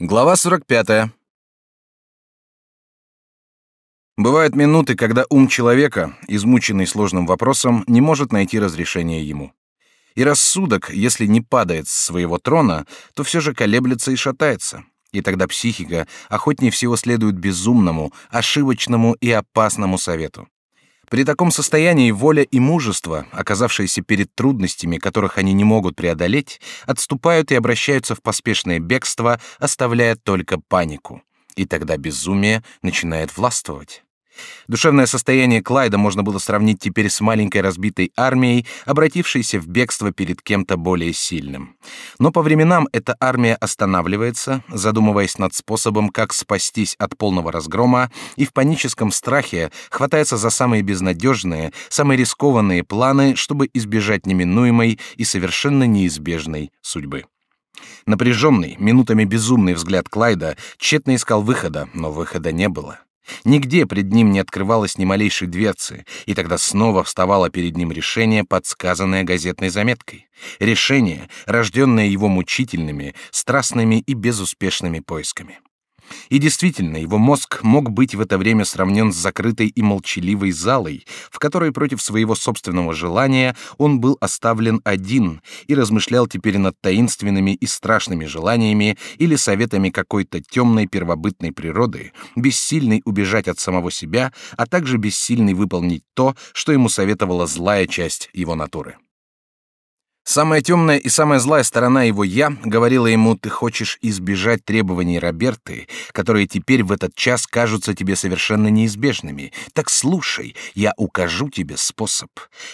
Глава 45. Бывают минуты, когда ум человека, измученный сложным вопросом, не может найти разрешение ему. И рассудок, если не падает с своего трона, то все же колеблется и шатается. И тогда психика охотнее всего следует безумному, ошибочному и опасному совету. При таком состоянии воля и мужество, оказавшиеся перед трудностями, которых они не могут преодолеть, отступают и обращаются в поспешное бегство, оставляя только панику. И тогда безумие начинает властвовать. Душевное состояние Клайда можно было сравнить теперь с маленькой разбитой армией, обратившейся в бегство перед кем-то более сильным. Но по временам эта армия останавливается, задумываясь над способом, как спастись от полного разгрома, и в паническом страхе хватается за самые безнадежные, самые рискованные планы, чтобы избежать неминуемой и совершенно неизбежной судьбы. Напряженный, минутами безумный взгляд Клайда тщетно искал выхода, но выхода не было. Нигде пред ним не открывалось ни малейшей дверцы, и тогда снова вставало перед ним решение, подсказанное газетной заметкой. Решение, рожденное его мучительными, страстными и безуспешными поисками. И действительно, его мозг мог быть в это время сравнен с закрытой и молчаливой залой, в которой против своего собственного желания он был оставлен один и размышлял теперь над таинственными и страшными желаниями или советами какой-то темной первобытной природы, бессильный убежать от самого себя, а также бессильный выполнить то, что ему советовала злая часть его натуры. Самая темная и самая злая сторона его «я» говорила ему, ты хочешь избежать требований Роберты, которые теперь в этот час кажутся тебе совершенно неизбежными. Так слушай, я укажу тебе способ.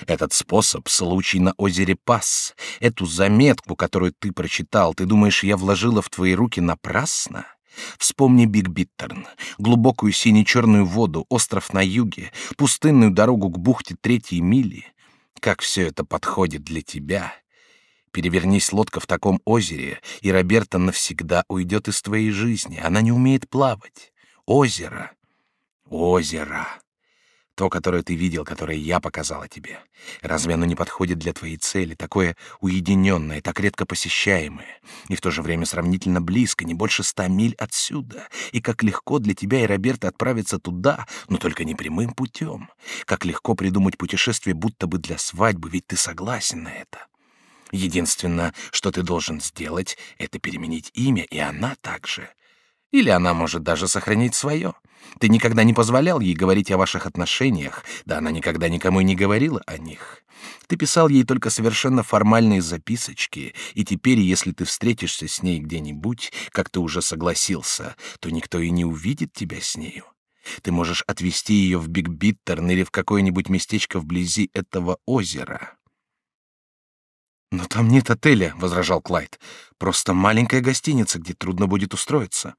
Этот способ — случай на озере Пас. Эту заметку, которую ты прочитал, ты думаешь, я вложила в твои руки напрасно? Вспомни Биг Биттерн, глубокую сине-черную воду, остров на юге, пустынную дорогу к бухте третьей мили. Как все это подходит для тебя — Перевернись лодка в таком озере, и Роберта навсегда уйдет из твоей жизни. Она не умеет плавать. Озеро. Озеро. То, которое ты видел, которое я показала тебе. Разве оно не подходит для твоей цели, такое уединенное, так редко посещаемое, и в то же время сравнительно близко, не больше ста миль отсюда? И как легко для тебя и Роберта отправиться туда, но только не прямым путем. Как легко придумать путешествие будто бы для свадьбы, ведь ты согласен на это. Единственное, что ты должен сделать, это переменить имя, и она также. Или она может даже сохранить свое. Ты никогда не позволял ей говорить о ваших отношениях, да она никогда никому и не говорила о них. Ты писал ей только совершенно формальные записочки, и теперь, если ты встретишься с ней где-нибудь, как ты уже согласился, то никто и не увидит тебя с нею. Ты можешь отвезти ее в Биг Биттерн или в какое-нибудь местечко вблизи этого озера. «Но там нет отеля», — возражал Клайд. «Просто маленькая гостиница, где трудно будет устроиться».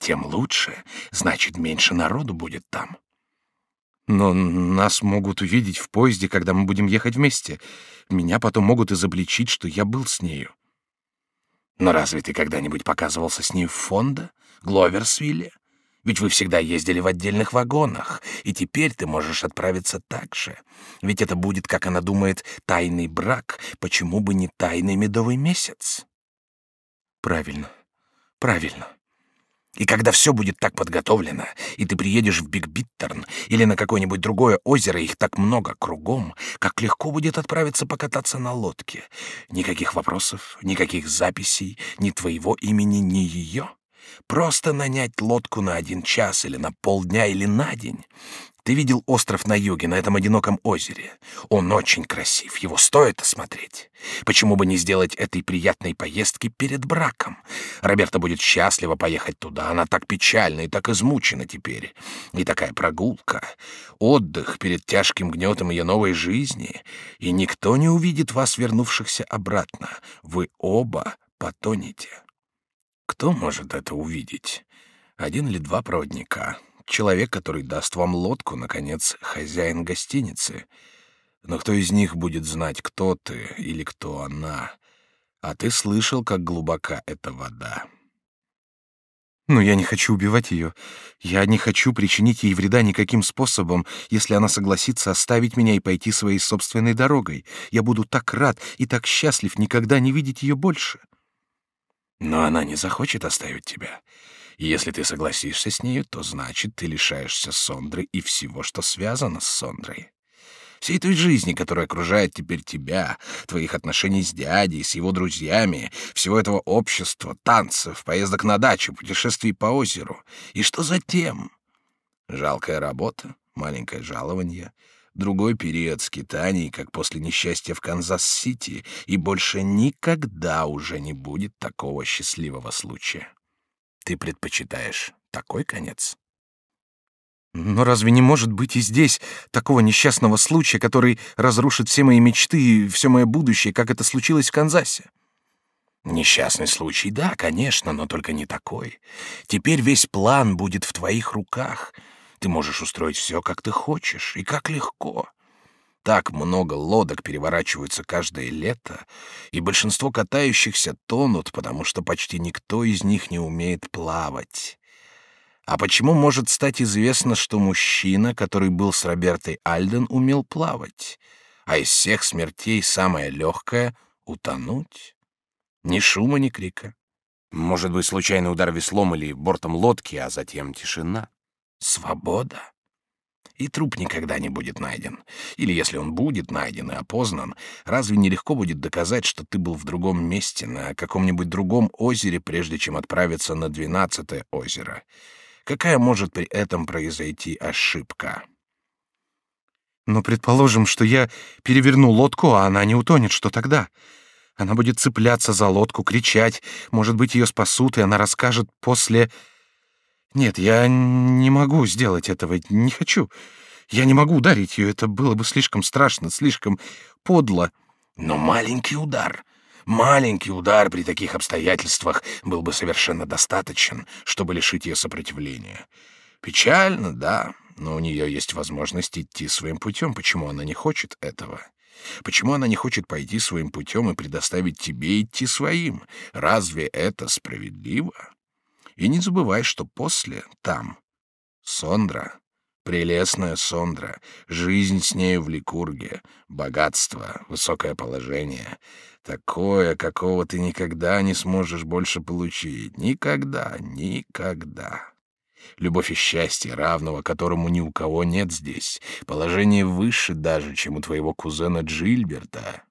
«Тем лучше. Значит, меньше народу будет там». «Но нас могут увидеть в поезде, когда мы будем ехать вместе. Меня потом могут изобличить, что я был с нею». «Но разве ты когда-нибудь показывался с ней в Фонда, Гловерсвилле? Ведь вы всегда ездили в отдельных вагонах, и теперь ты можешь отправиться так же. Ведь это будет, как она думает, тайный брак, почему бы не тайный медовый месяц? Правильно, правильно. И когда все будет так подготовлено, и ты приедешь в Биг Биттерн или на какое-нибудь другое озеро, их так много кругом, как легко будет отправиться покататься на лодке. Никаких вопросов, никаких записей, ни твоего имени, ни ее. Просто нанять лодку на один час или на полдня или на день. Ты видел остров на юге, на этом одиноком озере. Он очень красив, его стоит осмотреть. Почему бы не сделать этой приятной поездки перед браком? Роберта будет счастлива поехать туда, она так печальна и так измучена теперь. И такая прогулка, отдых перед тяжким гнетом ее новой жизни. И никто не увидит вас, вернувшихся обратно. Вы оба потонете. Кто может это увидеть? Один или два проводника. Человек, который даст вам лодку, наконец, хозяин гостиницы. Но кто из них будет знать, кто ты или кто она? А ты слышал, как глубока эта вода. Но я не хочу убивать ее. Я не хочу причинить ей вреда никаким способом, если она согласится оставить меня и пойти своей собственной дорогой. Я буду так рад и так счастлив никогда не видеть ее больше. Но она не захочет оставить тебя. И если ты согласишься с нею, то значит, ты лишаешься Сондры и всего, что связано с Сондрой. Всей той жизни, которая окружает теперь тебя, твоих отношений с дядей, с его друзьями, всего этого общества, танцев, поездок на дачу, путешествий по озеру. И что затем? Жалкая работа, маленькое жалование, другой период скитаний, как после несчастья в Канзас-Сити, и больше никогда уже не будет такого счастливого случая. Ты предпочитаешь такой конец? Но разве не может быть и здесь такого несчастного случая, который разрушит все мои мечты и все мое будущее, как это случилось в Канзасе? Несчастный случай, да, конечно, но только не такой. Теперь весь план будет в твоих руках — ты можешь устроить все, как ты хочешь, и как легко. Так много лодок переворачиваются каждое лето, и большинство катающихся тонут, потому что почти никто из них не умеет плавать. А почему может стать известно, что мужчина, который был с Робертой Альден, умел плавать? А из всех смертей самая легкая — утонуть. Ни шума, ни крика. Может быть, случайный удар веслом или бортом лодки, а затем тишина. Свобода. И труп никогда не будет найден. Или если он будет найден и опознан, разве нелегко будет доказать, что ты был в другом месте, на каком-нибудь другом озере, прежде чем отправиться на двенадцатое озеро? Какая может при этом произойти ошибка? Но предположим, что я переверну лодку, а она не утонет, что тогда? Она будет цепляться за лодку, кричать, может быть, ее спасут, и она расскажет после... Нет, я не могу сделать этого, не хочу. Я не могу ударить ее, это было бы слишком страшно, слишком подло. Но маленький удар, маленький удар при таких обстоятельствах был бы совершенно достаточен, чтобы лишить ее сопротивления. Печально, да, но у нее есть возможность идти своим путем. Почему она не хочет этого? Почему она не хочет пойти своим путем и предоставить тебе идти своим? Разве это справедливо? И не забывай, что после там Сондра, прелестная Сондра, жизнь с нею в Ликурге, богатство, высокое положение, такое, какого ты никогда не сможешь больше получить, никогда, никогда. Любовь и счастье, равного которому ни у кого нет здесь, положение выше даже, чем у твоего кузена Джильберта.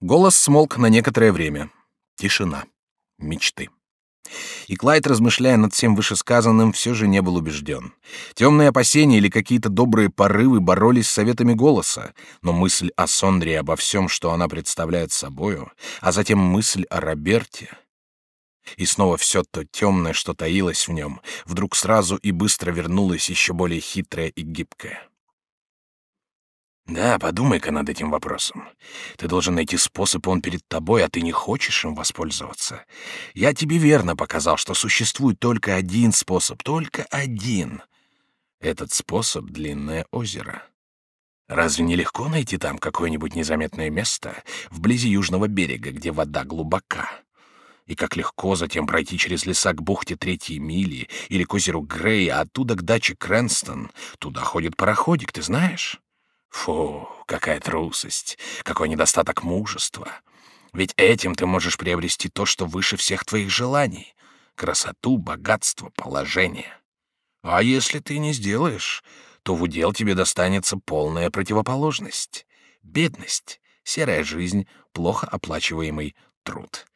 Голос смолк на некоторое время. Тишина. Мечты. И Клайд, размышляя над всем вышесказанным, все же не был убежден. Темные опасения или какие-то добрые порывы боролись с советами голоса, но мысль о Сондре и обо всем, что она представляет собою, а затем мысль о Роберте... И снова все то темное, что таилось в нем, вдруг сразу и быстро вернулось еще более хитрое и гибкое. Да, подумай-ка над этим вопросом. Ты должен найти способ, он перед тобой, а ты не хочешь им воспользоваться. Я тебе верно показал, что существует только один способ, только один. Этот способ — длинное озеро. Разве не легко найти там какое-нибудь незаметное место вблизи южного берега, где вода глубока? И как легко затем пройти через леса к бухте Третьей мили или к озеру Грей, а оттуда к даче Крэнстон. Туда ходит пароходик, ты знаешь? Фу, какая трусость, какой недостаток мужества. Ведь этим ты можешь приобрести то, что выше всех твоих желаний — красоту, богатство, положение. А если ты не сделаешь, то в удел тебе достанется полная противоположность — бедность, серая жизнь, плохо оплачиваемый труд.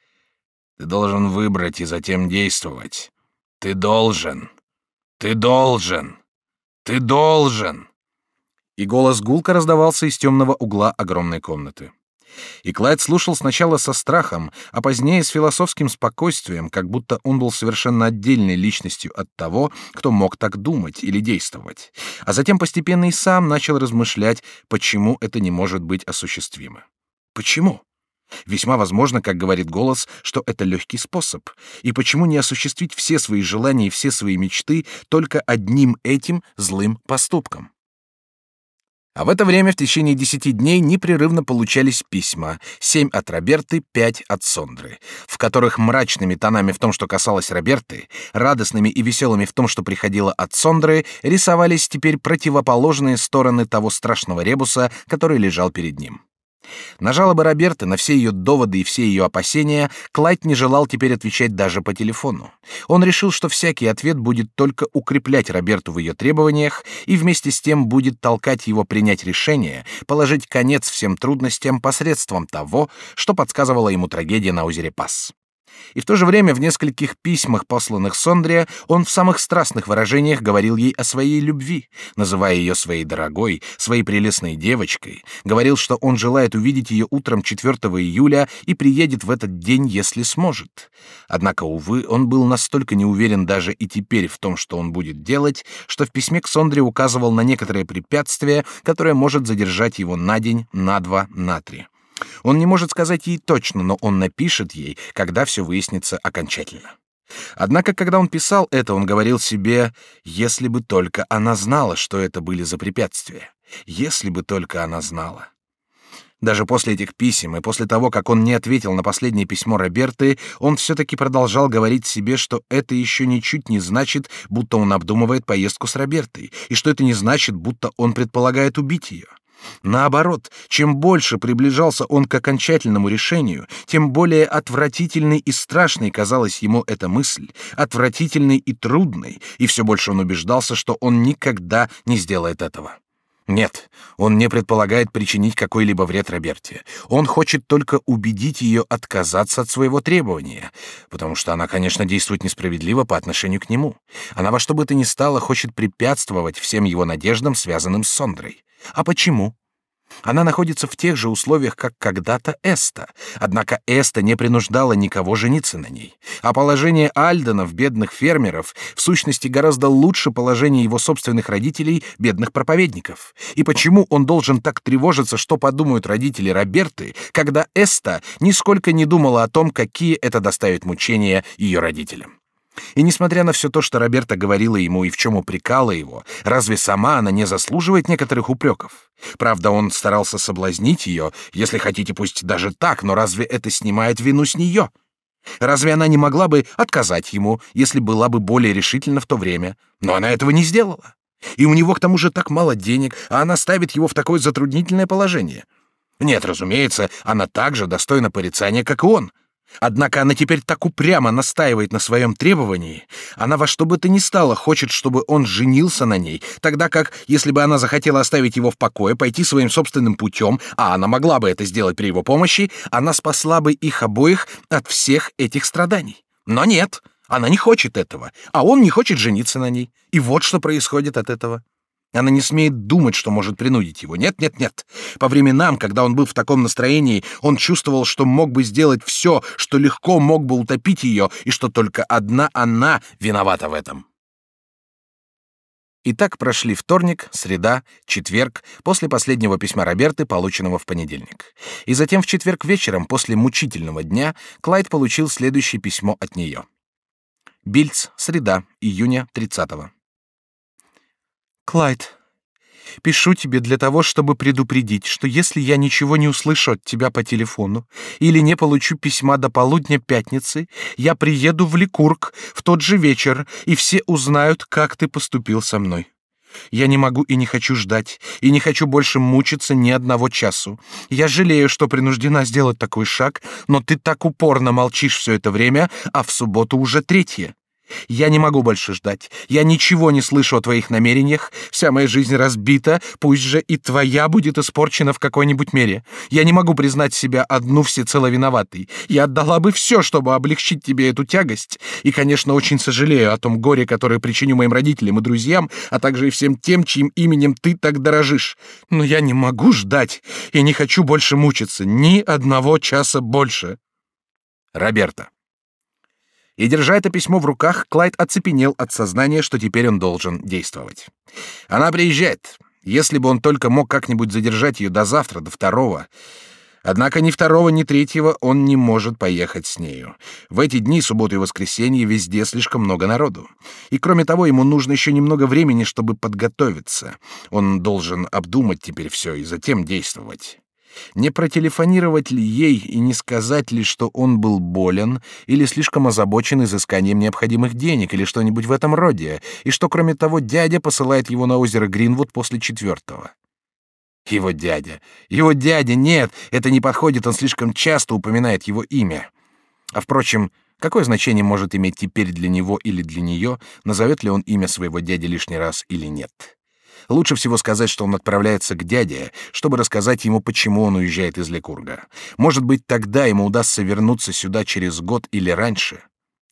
Ты должен выбрать и затем действовать. Ты должен. Ты должен. Ты должен и голос гулко раздавался из темного угла огромной комнаты. И Клайд слушал сначала со страхом, а позднее с философским спокойствием, как будто он был совершенно отдельной личностью от того, кто мог так думать или действовать. А затем постепенно и сам начал размышлять, почему это не может быть осуществимо. Почему? Весьма возможно, как говорит голос, что это легкий способ. И почему не осуществить все свои желания и все свои мечты только одним этим злым поступком? А в это время в течение десяти дней непрерывно получались письма, семь от Роберты, пять от Сондры, в которых мрачными тонами в том, что касалось Роберты, радостными и веселыми в том, что приходило от Сондры, рисовались теперь противоположные стороны того страшного ребуса, который лежал перед ним. На жалобы Роберты, на все ее доводы и все ее опасения, Клайд не желал теперь отвечать даже по телефону. Он решил, что всякий ответ будет только укреплять Роберту в ее требованиях и вместе с тем будет толкать его принять решение, положить конец всем трудностям посредством того, что подсказывала ему трагедия на озере Пасс. И в то же время в нескольких письмах, посланных Сондрия, он в самых страстных выражениях говорил ей о своей любви, называя ее своей дорогой, своей прелестной девочкой, говорил, что он желает увидеть ее утром 4 июля и приедет в этот день, если сможет. Однако, увы, он был настолько не уверен даже и теперь в том, что он будет делать, что в письме к Сондре указывал на некоторые препятствия, которое может задержать его на день, на два, на три. Он не может сказать ей точно, но он напишет ей, когда все выяснится окончательно. Однако, когда он писал это, он говорил себе, если бы только она знала, что это были за препятствия, если бы только она знала. Даже после этих писем и после того, как он не ответил на последнее письмо Роберты, он все-таки продолжал говорить себе, что это еще ничуть не значит, будто он обдумывает поездку с Робертой, и что это не значит, будто он предполагает убить ее. Наоборот, чем больше приближался он к окончательному решению, тем более отвратительной и страшной казалась ему эта мысль, отвратительной и трудной, и все больше он убеждался, что он никогда не сделает этого. Нет, он не предполагает причинить какой-либо вред Роберте. Он хочет только убедить ее отказаться от своего требования, потому что она, конечно, действует несправедливо по отношению к нему. Она во что бы то ни стало хочет препятствовать всем его надеждам, связанным с Сондрой. А почему? Она находится в тех же условиях, как когда-то Эста. Однако Эста не принуждала никого жениться на ней. А положение Альденов, бедных фермеров, в сущности гораздо лучше положения его собственных родителей, бедных проповедников. И почему он должен так тревожиться, что подумают родители Роберты, когда Эста нисколько не думала о том, какие это доставит мучения ее родителям? И несмотря на все то, что Роберта говорила ему и в чем упрекала его, разве сама она не заслуживает некоторых упреков? Правда, он старался соблазнить ее, если хотите, пусть даже так, но разве это снимает вину с нее? Разве она не могла бы отказать ему, если была бы более решительна в то время? Но она этого не сделала. И у него к тому же так мало денег, а она ставит его в такое затруднительное положение. Нет, разумеется, она также достойна порицания, как и он. Однако она теперь так упрямо настаивает на своем требовании. Она во что бы то ни стало хочет, чтобы он женился на ней, тогда как, если бы она захотела оставить его в покое, пойти своим собственным путем, а она могла бы это сделать при его помощи, она спасла бы их обоих от всех этих страданий. Но нет, она не хочет этого, а он не хочет жениться на ней. И вот что происходит от этого. Она не смеет думать, что может принудить его. Нет, нет, нет. По временам, когда он был в таком настроении, он чувствовал, что мог бы сделать все, что легко мог бы утопить ее, и что только одна она виновата в этом. И так прошли вторник, среда, четверг, после последнего письма Роберты, полученного в понедельник. И затем в четверг вечером, после мучительного дня, Клайд получил следующее письмо от нее. Бильц, среда, июня 30 -го. Клайд, пишу тебе для того, чтобы предупредить, что если я ничего не услышу от тебя по телефону или не получу письма до полудня пятницы, я приеду в Ликург в тот же вечер, и все узнают, как ты поступил со мной. Я не могу и не хочу ждать, и не хочу больше мучиться ни одного часу. Я жалею, что принуждена сделать такой шаг, но ты так упорно молчишь все это время, а в субботу уже третье. Я не могу больше ждать. Я ничего не слышу о твоих намерениях. Вся моя жизнь разбита. Пусть же и твоя будет испорчена в какой-нибудь мере. Я не могу признать себя одну всецело виноватой. Я отдала бы все, чтобы облегчить тебе эту тягость. И, конечно, очень сожалею о том горе, которое причиню моим родителям и друзьям, а также и всем тем, чьим именем ты так дорожишь. Но я не могу ждать и не хочу больше мучиться. Ни одного часа больше. Роберта. И держа это письмо в руках, Клайд оцепенел от сознания, что теперь он должен действовать. Она приезжает. Если бы он только мог как-нибудь задержать ее до завтра, до второго. Однако ни второго, ни третьего он не может поехать с нею. В эти дни, субботу и воскресенье, везде слишком много народу. И кроме того, ему нужно еще немного времени, чтобы подготовиться. Он должен обдумать теперь все и затем действовать. Не протелефонировать ли ей и не сказать ли, что он был болен или слишком озабочен изысканием необходимых денег или что-нибудь в этом роде, и что, кроме того, дядя посылает его на озеро Гринвуд после четвертого? Его дядя. Его дядя, нет, это не подходит, он слишком часто упоминает его имя. А впрочем, какое значение может иметь теперь для него или для нее, назовет ли он имя своего дяди лишний раз или нет? Лучше всего сказать, что он отправляется к дяде, чтобы рассказать ему, почему он уезжает из Лекурга. Может быть, тогда ему удастся вернуться сюда через год или раньше.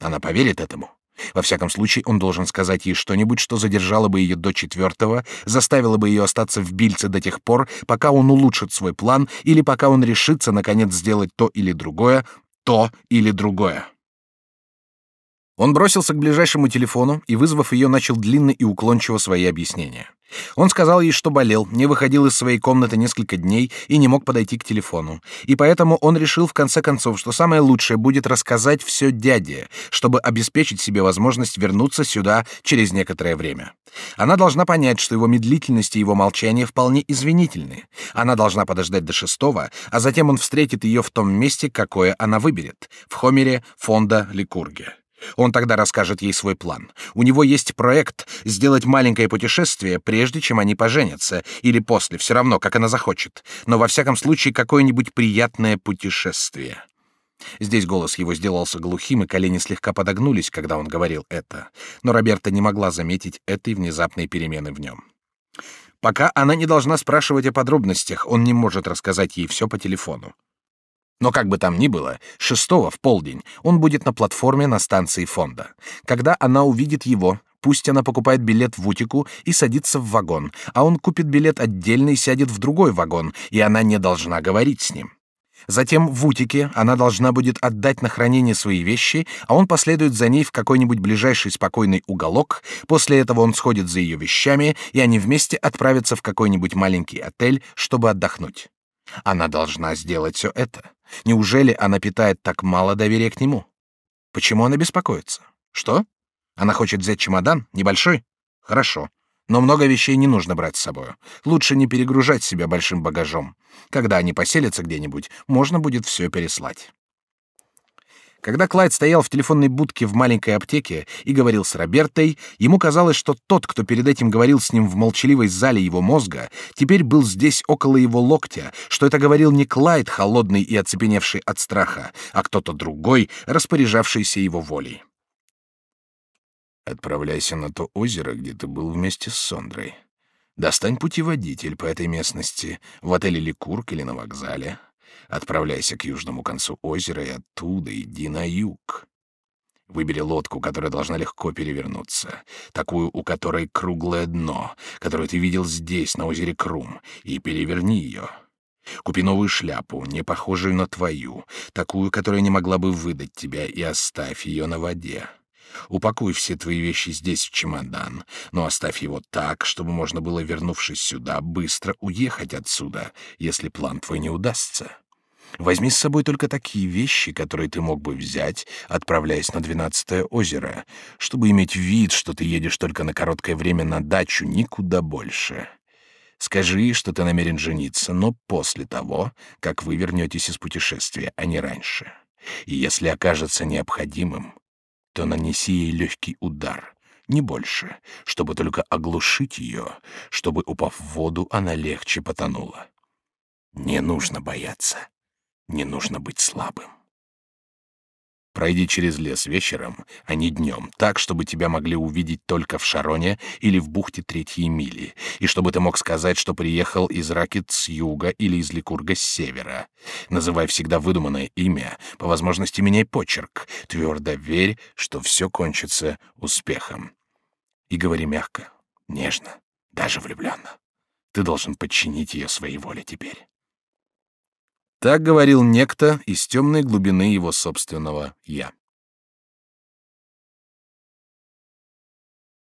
Она поверит этому? Во всяком случае, он должен сказать ей что-нибудь, что задержало бы ее до четвертого, заставило бы ее остаться в Бильце до тех пор, пока он улучшит свой план или пока он решится, наконец, сделать то или другое, то или другое. Он бросился к ближайшему телефону и, вызвав ее, начал длинно и уклончиво свои объяснения. Он сказал ей, что болел, не выходил из своей комнаты несколько дней и не мог подойти к телефону. И поэтому он решил в конце концов, что самое лучшее будет рассказать все дяде, чтобы обеспечить себе возможность вернуться сюда через некоторое время. Она должна понять, что его медлительность и его молчание вполне извинительны. Она должна подождать до шестого, а затем он встретит ее в том месте, какое она выберет — в Хомере, Фонда, Ликурге. Он тогда расскажет ей свой план. У него есть проект сделать маленькое путешествие, прежде чем они поженятся, или после, все равно, как она захочет. Но во всяком случае какое-нибудь приятное путешествие. Здесь голос его сделался глухим, и колени слегка подогнулись, когда он говорил это. Но Роберта не могла заметить этой внезапной перемены в нем. Пока она не должна спрашивать о подробностях, он не может рассказать ей все по телефону. Но как бы там ни было, шестого в полдень он будет на платформе на станции фонда. Когда она увидит его, пусть она покупает билет в Утику и садится в вагон, а он купит билет отдельно и сядет в другой вагон, и она не должна говорить с ним. Затем в Утике она должна будет отдать на хранение свои вещи, а он последует за ней в какой-нибудь ближайший спокойный уголок. После этого он сходит за ее вещами, и они вместе отправятся в какой-нибудь маленький отель, чтобы отдохнуть. Она должна сделать все это. Неужели она питает так мало доверия к нему? Почему она беспокоится? Что? Она хочет взять чемодан? Небольшой? Хорошо. Но много вещей не нужно брать с собой. Лучше не перегружать себя большим багажом. Когда они поселятся где-нибудь, можно будет все переслать. Когда Клайд стоял в телефонной будке в маленькой аптеке и говорил с Робертой, ему казалось, что тот, кто перед этим говорил с ним в молчаливой зале его мозга, теперь был здесь около его локтя, что это говорил не Клайд, холодный и оцепеневший от страха, а кто-то другой, распоряжавшийся его волей. «Отправляйся на то озеро, где ты был вместе с Сондрой. Достань путеводитель по этой местности, в отеле Ликург или на вокзале. Отправляйся к южному концу озера и оттуда иди на юг. Выбери лодку, которая должна легко перевернуться, такую, у которой круглое дно, которую ты видел здесь, на озере Крум, и переверни ее. Купи новую шляпу, не похожую на твою, такую, которая не могла бы выдать тебя, и оставь ее на воде. Упакуй все твои вещи здесь в чемодан, но оставь его так, чтобы можно было, вернувшись сюда, быстро уехать отсюда, если план твой не удастся. Возьми с собой только такие вещи, которые ты мог бы взять, отправляясь на двенадцатое озеро, чтобы иметь вид, что ты едешь только на короткое время на дачу, никуда больше. Скажи, что ты намерен жениться, но после того, как вы вернетесь из путешествия, а не раньше. И если окажется необходимым, то нанеси ей легкий удар, не больше, чтобы только оглушить ее, чтобы, упав в воду, она легче потонула. Не нужно бояться. Не нужно быть слабым. Пройди через лес вечером, а не днем, так, чтобы тебя могли увидеть только в Шароне или в бухте Третьей Мили, и чтобы ты мог сказать, что приехал из Ракет с юга или из Ликурга с севера. Называй всегда выдуманное имя, по возможности меняй почерк, твердо верь, что все кончится успехом. И говори мягко, нежно, даже влюбленно. Ты должен подчинить ее своей воле теперь. Так говорил некто из темной глубины его собственного «я».